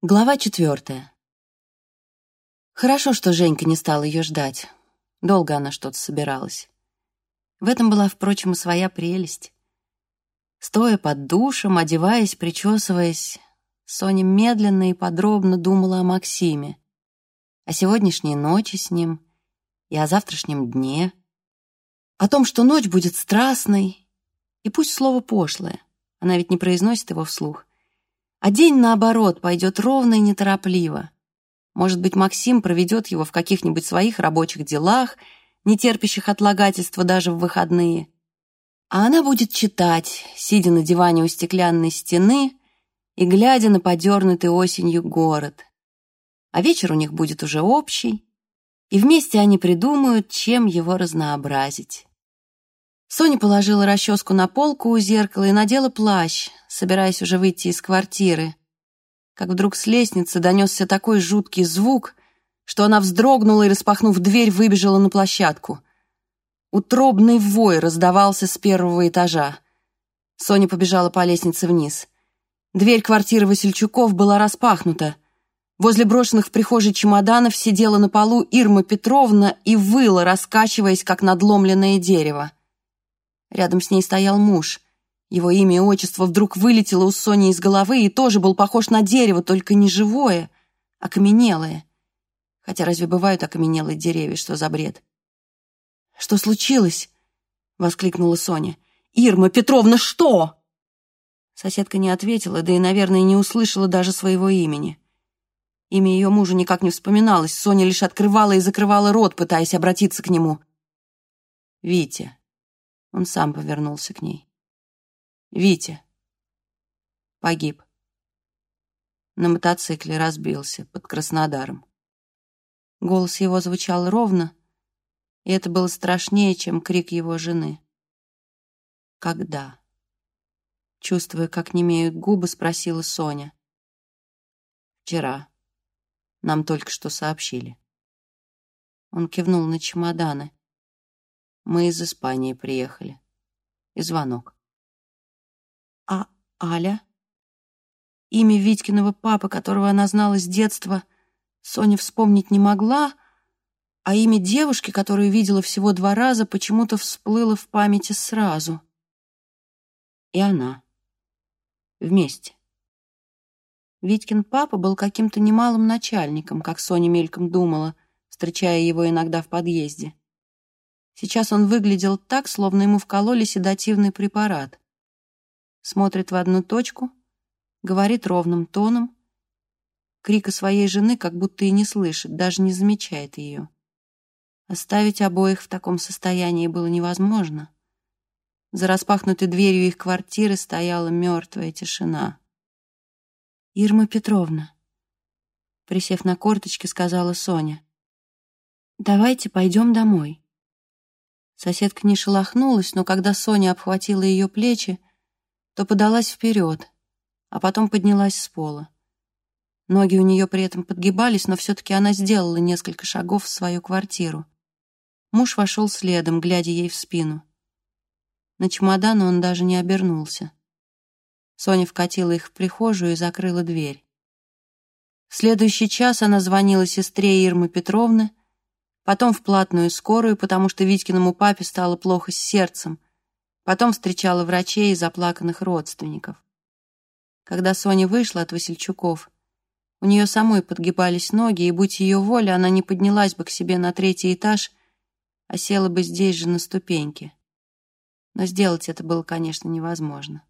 Глава четвертая. Хорошо, что Женька не стала ее ждать. Долго она что-то собиралась. В этом была, впрочем, и своя прелесть. Стоя под душем, одеваясь, причесываясь, Соня медленно и подробно думала о Максиме, о сегодняшней ночи с ним и о завтрашнем дне, о том, что ночь будет страстной, и пусть слово пошлое, она ведь не произносит его вслух, а день, наоборот, пойдет ровно и неторопливо. Может быть, Максим проведет его в каких-нибудь своих рабочих делах, не терпящих отлагательства даже в выходные. А она будет читать, сидя на диване у стеклянной стены и глядя на подернутый осенью город. А вечер у них будет уже общий, и вместе они придумают, чем его разнообразить. Соня положила расческу на полку у зеркала и надела плащ, собираясь уже выйти из квартиры. Как вдруг с лестницы донесся такой жуткий звук, что она вздрогнула и, распахнув дверь, выбежала на площадку. Утробный вой раздавался с первого этажа. Соня побежала по лестнице вниз. Дверь квартиры Васильчуков была распахнута. Возле брошенных в прихожей чемоданов сидела на полу Ирма Петровна и выла, раскачиваясь, как надломленное дерево. Рядом с ней стоял муж. Его имя и отчество вдруг вылетело у Сони из головы и тоже был похож на дерево, только не живое, а каменелое. Хотя разве бывают окаменелые деревья, что за бред? «Что случилось?» — воскликнула Соня. «Ирма Петровна, что?» Соседка не ответила, да и, наверное, не услышала даже своего имени. Имя ее мужа никак не вспоминалось, Соня лишь открывала и закрывала рот, пытаясь обратиться к нему. «Витя», он сам повернулся к ней. «Витя. Погиб. На мотоцикле разбился под Краснодаром. Голос его звучал ровно, и это было страшнее, чем крик его жены. «Когда?» Чувствуя, как немеют губы, спросила Соня. «Вчера. Нам только что сообщили». Он кивнул на чемоданы. Мы из Испании приехали. И звонок. А Аля? Имя Витькиного папы, которого она знала с детства, Соня вспомнить не могла, а имя девушки, которую видела всего два раза, почему-то всплыло в памяти сразу. И она. Вместе. Витькин папа был каким-то немалым начальником, как Соня мельком думала, встречая его иногда в подъезде. Сейчас он выглядел так, словно ему вкололи седативный препарат. Смотрит в одну точку, говорит ровным тоном. Крика своей жены как будто и не слышит, даже не замечает ее. Оставить обоих в таком состоянии было невозможно. За распахнутой дверью их квартиры стояла мертвая тишина. «Ирма Петровна», — присев на корточки, сказала Соня, «давайте пойдем домой». Соседка не шелохнулась, но когда Соня обхватила ее плечи, то подалась вперед, а потом поднялась с пола. Ноги у нее при этом подгибались, но все-таки она сделала несколько шагов в свою квартиру. Муж вошел следом, глядя ей в спину. На чемоданы он даже не обернулся. Соня вкатила их в прихожую и закрыла дверь. В следующий час она звонила сестре Ирмы Петровны, потом в платную скорую, потому что Витькиному папе стало плохо с сердцем, потом встречала врачей и заплаканных родственников. Когда Соня вышла от Васильчуков, у нее самой подгибались ноги, и, будь ее воля, она не поднялась бы к себе на третий этаж, а села бы здесь же на ступеньке. Но сделать это было, конечно, невозможно.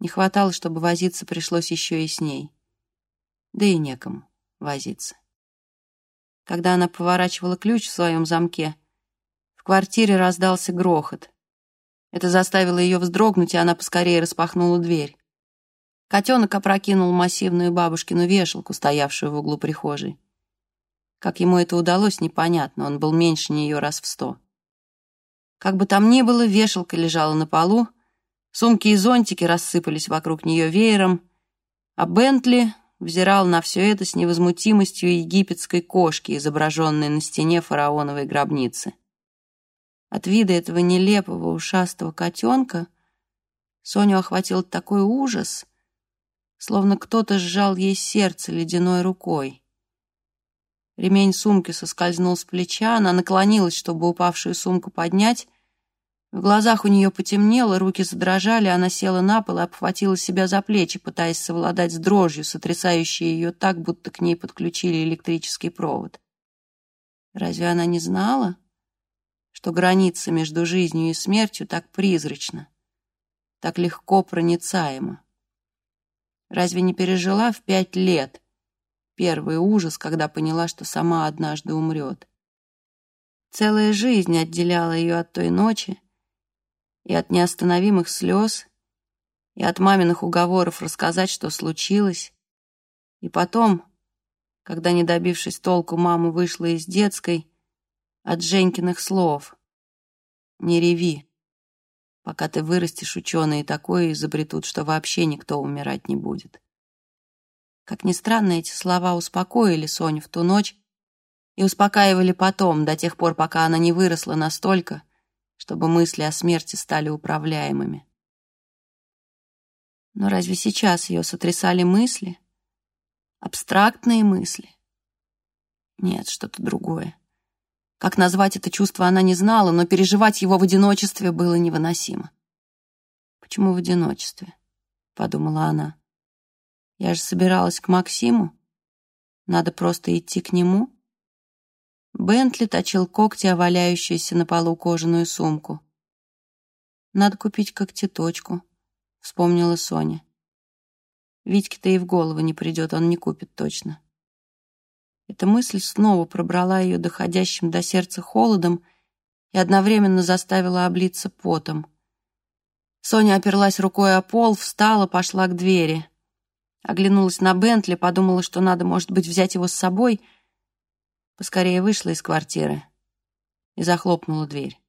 Не хватало, чтобы возиться пришлось еще и с ней. Да и некому возиться. Когда она поворачивала ключ в своем замке, в квартире раздался грохот. Это заставило ее вздрогнуть, и она поскорее распахнула дверь. Котенок опрокинул массивную бабушкину вешалку, стоявшую в углу прихожей. Как ему это удалось, непонятно, он был меньше нее раз в сто. Как бы там ни было, вешалка лежала на полу, сумки и зонтики рассыпались вокруг нее веером, а Бентли, взирал на все это с невозмутимостью египетской кошки, изображенной на стене фараоновой гробницы. От вида этого нелепого ушастого котенка Соню охватил такой ужас, словно кто-то сжал ей сердце ледяной рукой. Ремень сумки соскользнул с плеча, она наклонилась, чтобы упавшую сумку поднять. В глазах у нее потемнело, руки задрожали, она села на пол и обхватила себя за плечи, пытаясь совладать с дрожью, сотрясающей ее так, будто к ней подключили электрический провод. Разве она не знала, что граница между жизнью и смертью так призрачна, так легко проницаема? Разве не пережила в пять лет первый ужас, когда поняла, что сама однажды умрет? Целая жизнь отделяла ее от той ночи и от неостановимых слез, и от маминых уговоров рассказать, что случилось. И потом, когда, не добившись толку, мама вышла из детской, от Женькиных слов «Не реви, пока ты вырастешь, ученые такое изобретут, что вообще никто умирать не будет». Как ни странно, эти слова успокоили Соню в ту ночь и успокаивали потом, до тех пор, пока она не выросла настолько, чтобы мысли о смерти стали управляемыми. Но разве сейчас ее сотрясали мысли? Абстрактные мысли? Нет, что-то другое. Как назвать это чувство, она не знала, но переживать его в одиночестве было невыносимо. «Почему в одиночестве?» — подумала она. «Я же собиралась к Максиму. Надо просто идти к нему». Бентли точил когти, о валяющуюся на полу кожаную сумку. «Надо купить когтеточку», — вспомнила Соня. Витьке-то и в голову не придет, он не купит точно. Эта мысль снова пробрала ее доходящим до сердца холодом и одновременно заставила облиться потом. Соня оперлась рукой о пол, встала, пошла к двери. Оглянулась на Бентли, подумала, что надо, может быть, взять его с собой — Поскорее вышла из квартиры и захлопнула дверь.